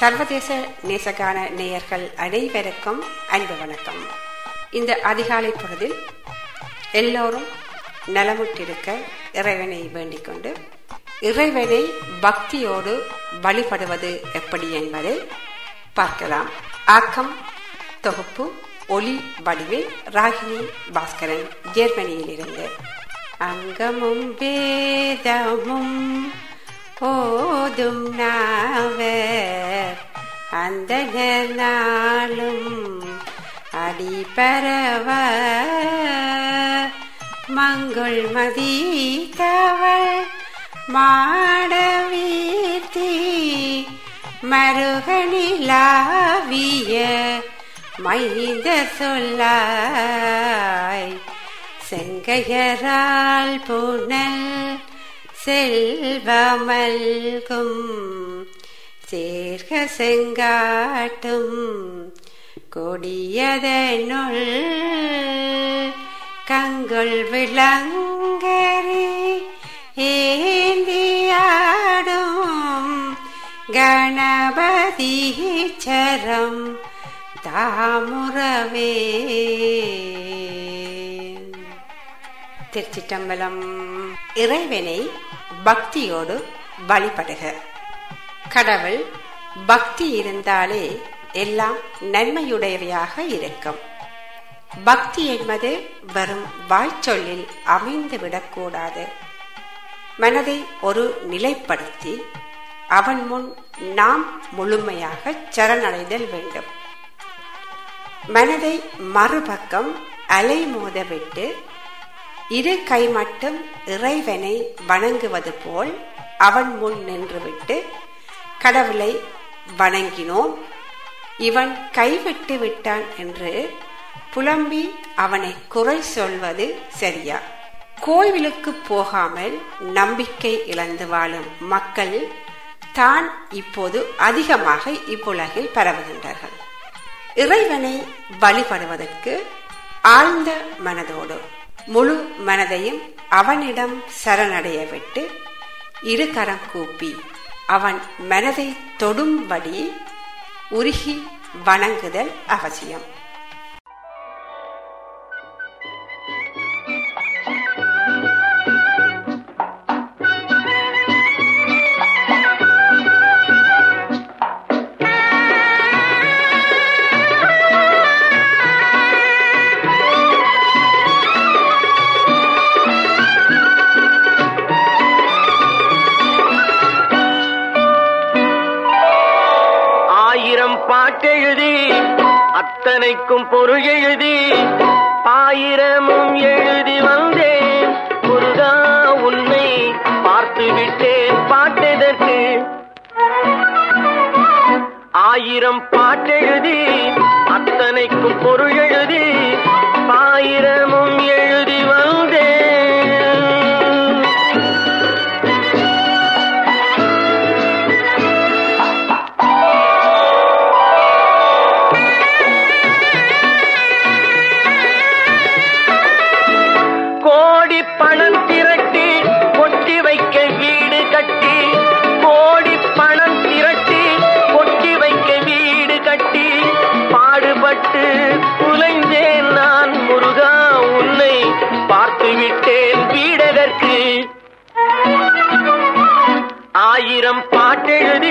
சர்வதேச நேசகான நேயர்கள் அனைவருக்கும் அன்பு வணக்கம். இந்த அதிகாலை பொழுதில் எல்லோரும் நலமுற்றிருக்க இறைவனை வேண்டிக் கொண்டு இறைவனை பக்தியோடு வழிபடுவது எப்படி என்பதை பார்க்கலாம். ஆக்கம் தொகுப்பு ஒளி வடிவில் ராகினி பாஸ்கரன் ஜெர்மனியில் இருந்து அங்கமும் வேதமும் போதும் நாவர். அந்த நாளும் அடிபரவ. மங்குள் மதித்தவள் மாடவீர்த்தி மருகனிலாவிய மைந்த சொல்லாய். செங்கையரால் புனல் செல்வமல்கும் சேர்க செங்காட்டும் கொடியதனுள் கங்குள் விளங்கரி ஏந்தியாடும் கணபதி சரம் தாமுறவே. திருச்சிட்டம்பலம் இறைவனை பக்தியோடு வழிபடுக. கடவுள் பக்தி இருந்தாலே எல்லாம் நன்மையுடையவையாக இருக்கும். பக்தி என்பது வெறும் வாய்ச்சொல்லில் அமைந்து விடக்கூடாது மனதை ஒரு நிலைப்படுத்தி அவன் முன் நாம் முழுமையாக சரணடைதல் வேண்டும். மனதை மறுபக்கம் அலைமோதவிட்டு இரு கை மட்டும் இறைவனை வணங்குவது போல் அவன் முன் நின்றுவிட்டு கடவுளை வணங்கினோம். இவன் கைவிட்டு விட்டான் என்று புலம்பி அவனை குறை சொல்வது சரியா? கோவிலுக்கு போகாமல் நம்பிக்கை இழந்து வாழும் மக்கள் தான் இப்போது அதிகமாக இப்புலகில் பரவுகின்றார்கள். இறைவனை வழிபடுவதற்கு ஆழ்ந்த மனதோடு முழு மனதையும் அவனிடம் சரணடைய விட்டு இருகரம் கூப்பி அவன் மனதை தொடும்படி உருகி வணங்குதல் அவசியம். உரைக்கும் பொருள் எழுதி ஆயிரமும் எழுதி வந்தேன். முருகா உன்னை பார்த்து விட்டேன். பாட்டெதற்கு ஆயிரம் பாட்டெழுதி அத்தனைக்கும் பொருள் எழுதி ஆயிரமும் எழுதி ஆயிரம் பாட்டெழுதி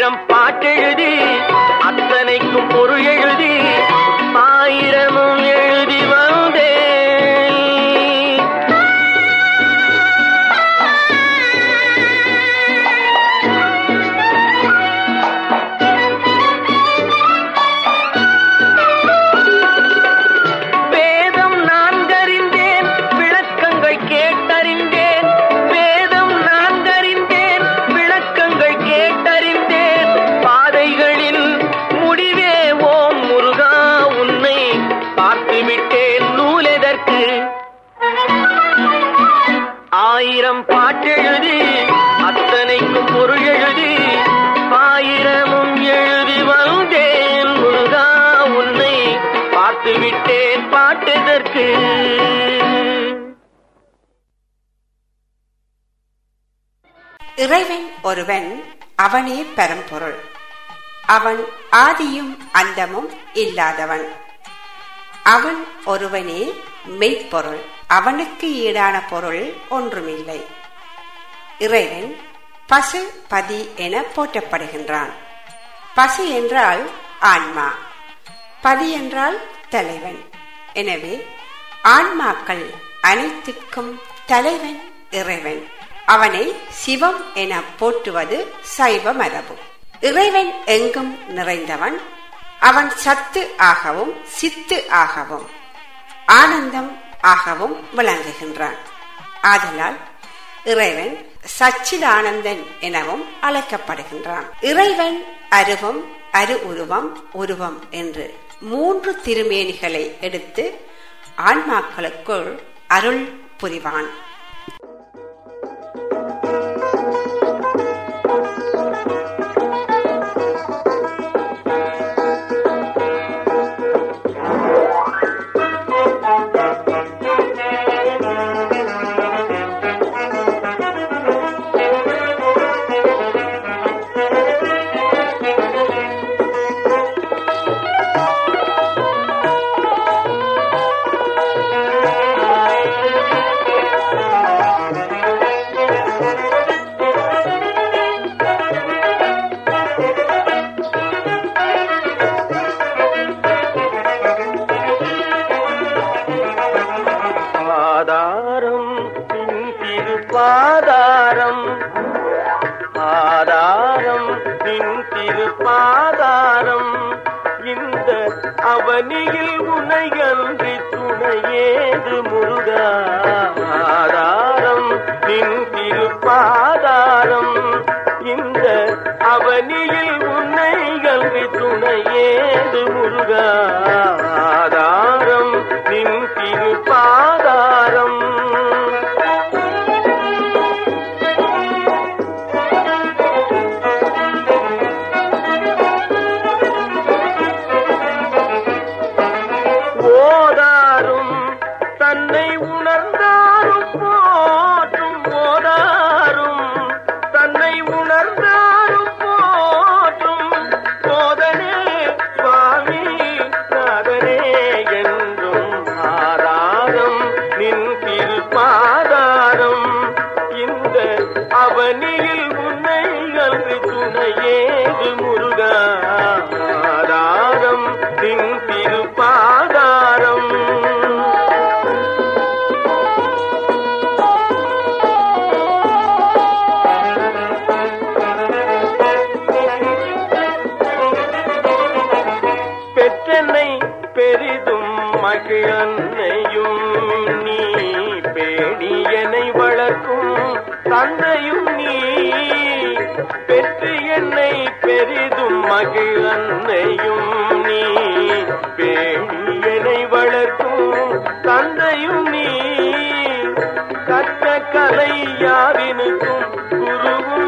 ஆயிரம் பாட்டெழுதி அத்தனைக்கும் பொருள் எழுதி இறைவன் ஒருவன் அவனே பரம்பொருள். அவன் ஆதியும் அந்தமும் இல்லாதவன். அவன் ஒருவனே மெய்ப்பொருள். அவனுக்கு ஈடான பொருள் ஒன்றுமில்லை. இறைவன் பசு பதி என போற்றப்படுகின்றான். பசு என்றால் ஆன்மா. பதி என்றால் தலைவன். எனவே ஆன்மாக்கள் அனைத்திற்கும் தலைவன் இறைவன். அவனை சிவம் என போற்றுவது சைவ மரபு இறைவன் எங்கும் நிறைந்தவன் அவன் சத்து ஆகவும் சித்து ஆகவும் ஆனந்தம் ஆகவும் விளங்குகின்றான். ஆதலால் இறைவன் சச்சிதானந்தன் எனவும் அழைக்கப்படுகின்றான். இறைவன் அருவம் அரு உருவம் உருவம் என்று மூன்று திருமேனிகளை எடுத்து ஆன்மாக்களுக்குள் அருள் புரிவான். அணியில் உனையன்றி துணையேது முருகாதாரம் நின் திருப்பாதாரம். இந்த அவனியில் உன்னையன்றி துணையேது முருகாதாரம் நின் திரு பெரிதும் மகிழன்னையும் நீ. பேணியனை வளர்க்கும் தந்தையும் நீ. கற்ற கலை யாவினுக்கும் குருவும்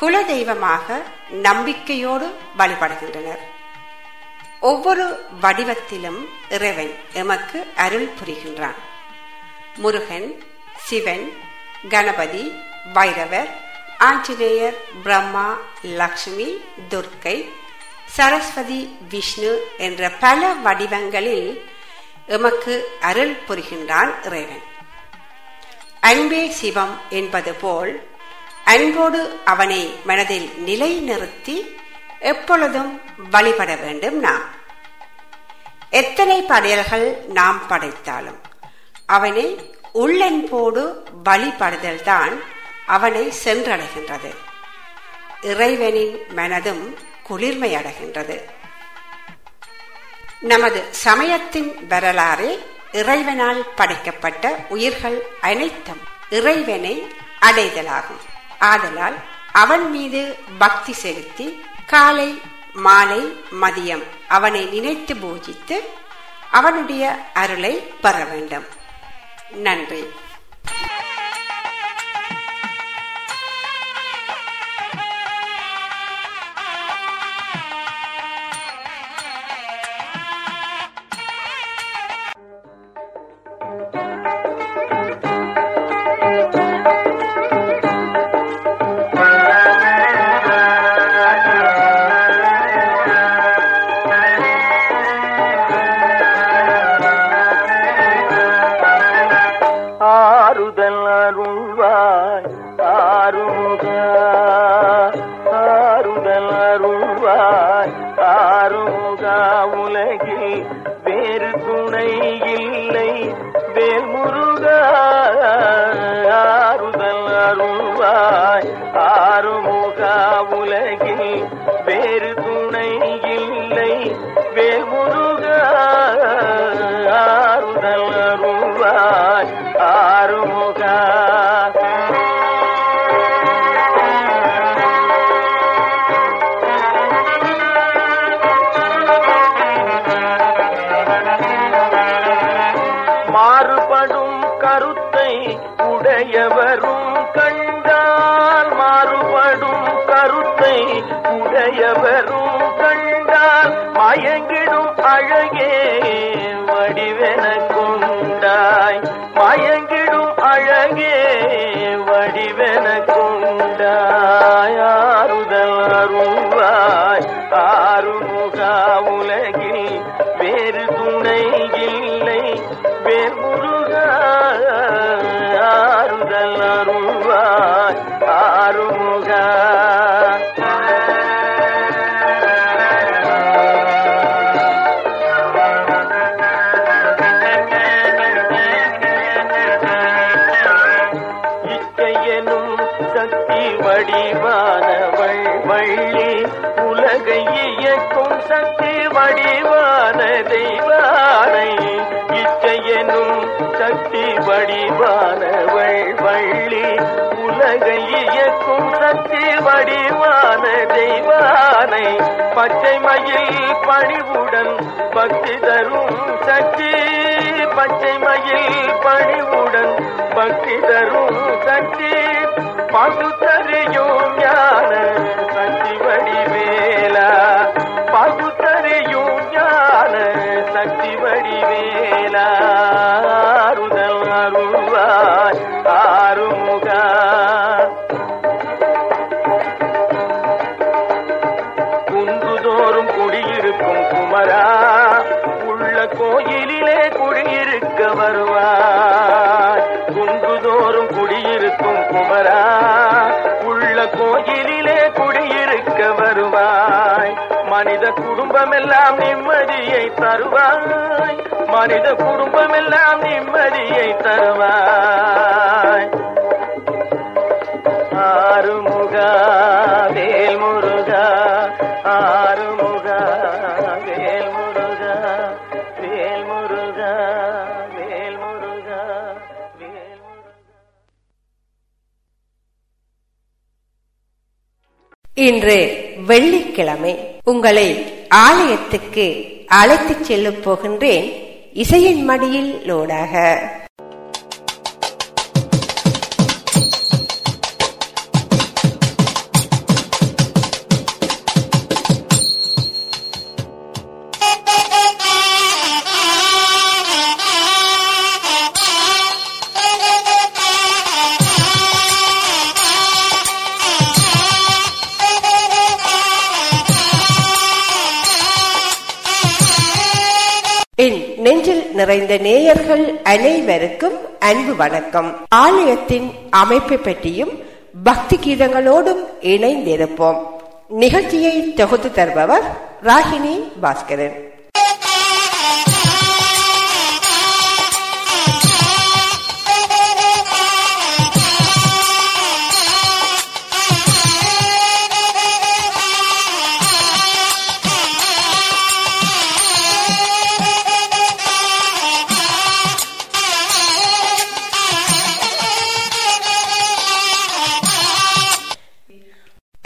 குல தெய்வமாக நம்பிக்கையோடு வழிபடுகின்றனர். ஒவ்வொரு வடிவத்திலும் இறைவன் எமக்கு அருள் புரிகின்றான். முருகன் சிவன் கணபதி வைரவர் ஆஞ்சநேயர் பிரம்மா லக்ஷ்மி துர்க்கை சரஸ்வதி விஷ்ணு என்ற பல வடிவங்களில் எமக்கு அருள் புரிகின்றான் இறைவன். அன்பே சிவம் என்பது போல் அன்போடு அவனை மனதில் நிலை நிறுத்தி எப்பொழுதும் வழிபட வேண்டும் நாம். எத்தனை படையல்கள் நாம் படைத்தாலும் அவனை உள்ளன்போடு வழிபடுதல் தான் அவனை சென்றடைகின்றது. இறைவனின் மனதும் குளிர்மையடைகின்றது நமது சமயத்தின் வரலாறு இறைவனால் படைக்கப்பட்ட உயிர்கள் அனைத்தும் இறைவனை அடைதலாகும். ஆதலால் அவன் மீது பக்தி செலுத்தி காலை மாலை மதியம் அவனை நினைத்து பூஜித்து அவனுடைய அருளை பெற வேண்டும். நன்றி. ஆறுமுகா தருவாய் ஆறுமுகா. பச்சை மயில் பணிவுடன் பக்தி தரும் சக்தி பச்சை மயில் பணிவுடன் பக்தி தரும் சக்தி பகுத்தறியும் ஞான மனித குடும்பம் எல்லாம் நிம்மதியை தருவாய். ஆறுமுகா வேல் முருகா ஆறுமுகா வேல் முருகா வேல் முருகா வேல் முருகா வேல் முருகா இன்று வெள்ளிக்கிழமை உங்களை ஆலயத்துக்கு அழைத்துச் செல்லப் போகின்றேன். இசையின் மடியில் லோடாக. நெஞ்சில் நிறைந்த நேயர்கள் அனைவருக்கும் அன்பு வணக்கம். ஆலயத்தின் அமைப்பை பற்றியும் பக்தி கீதங்களோடும் இணைந்திருப்போம். நிகழ்ச்சியை தொகுத்து தருபவர் ராகினி பாஸ்கரன்.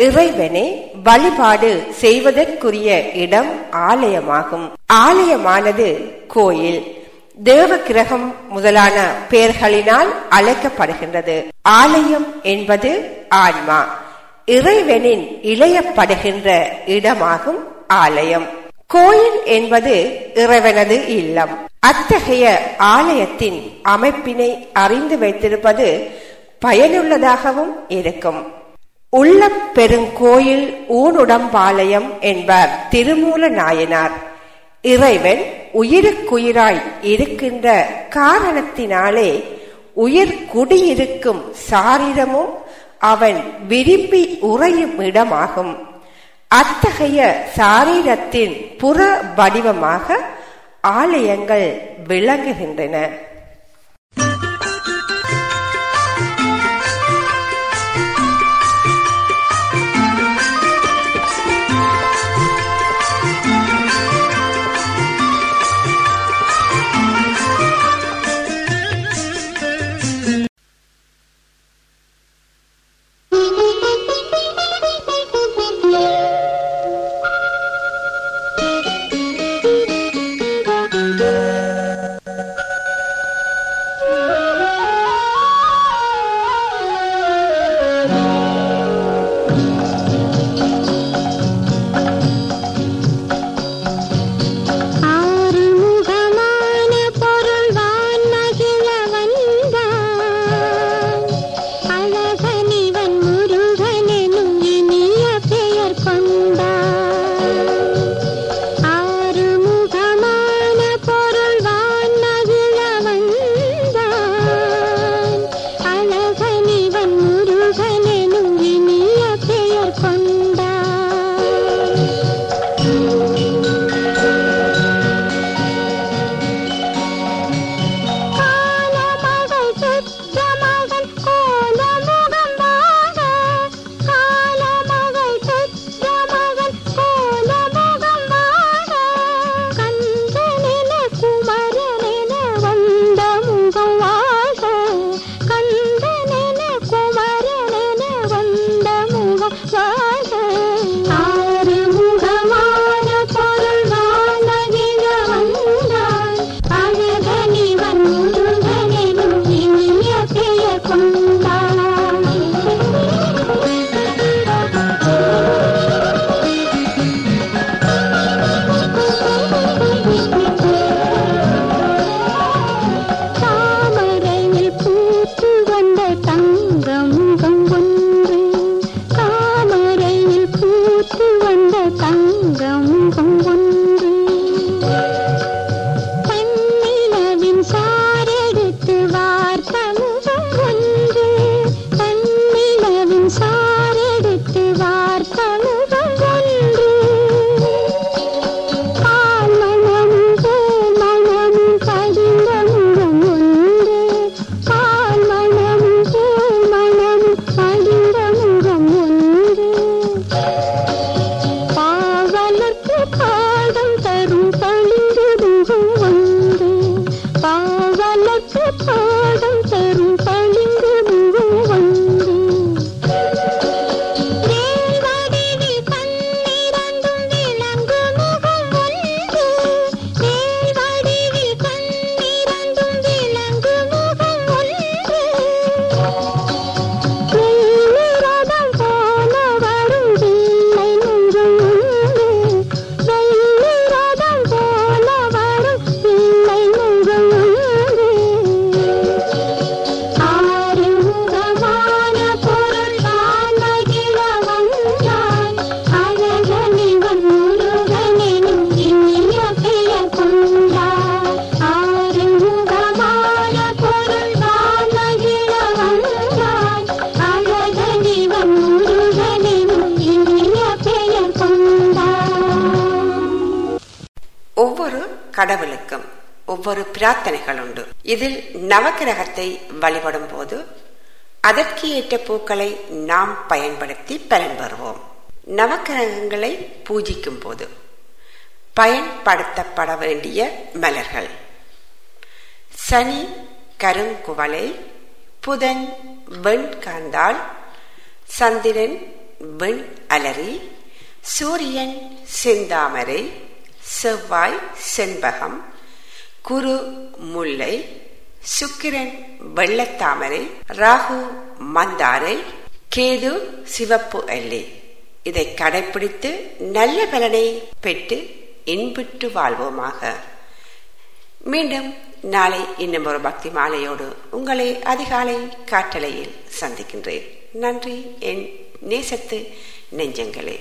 இறைவனே வழிபாடு செய்வதற்குரிய இடம் ஆலயமாகும். ஆலயமானது கோயில். தேவ கிரகம் முதலான பெயர்களினால் அழைக்கப்படுகின்றது. ஆலயம் என்பது ஆன்மா. இறைவனின் இளையப்படுகின்ற இடமாகும் ஆலயம். கோயில் என்பது இறைவனது இல்லம். அத்தகைய ஆலயத்தின் அமைப்பினை அறிந்து வைத்திருப்பது பயனுள்ளதாகவும் இருக்கும். உள்ள பெருங்கோயில் ஊனுடம்பாளையம் என்பார் திருமூல நாயனார். இறைவன் உயிருக்குயிராய் இருக்கின்ற காரணத்தினாலே உயிர் குடியிருக்கும் சாரிடமும் அவன் விரும்பி உறையும் இடமாகும் அத்தகைய சாரீரத்தின் புற வடிவமாக ஆலயங்கள் விளங்குகின்றன. இதில் நவக்கிரகத்தை வழிபடும் போது அதற்கு ஏற்ற பூக்களை நாம் பயன்படுத்தி பலன் பெறுவோம். நவக்கிரகங்களை பூஜிக்கும் போது பயன்படுத்தப்பட வேண்டிய மலர்கள். சனி கருங்குவளை புதன் வெண்காந்தாள் சந்திரன் வெண் அலரி சூரியன் செந்தாமரை செவ்வாய் செண்பகம் குரு முல்லை சுக்கிரன் வெள்ளத்தாமரை ராகு மந்தாரை கேது சிவப்பு எல்லை இதை கடைபிடித்து நல்ல பலனை பெற்று இன்புற்று வாழ்வோமாக. மீண்டும் நாளை இன்னும் ஒரு பக்தி மாலையோடு உங்களை அதிகாலை காற்றலையில் சந்திக்கின்றேன். நன்றி. என் நேசத்து நெஞ்சங்களே.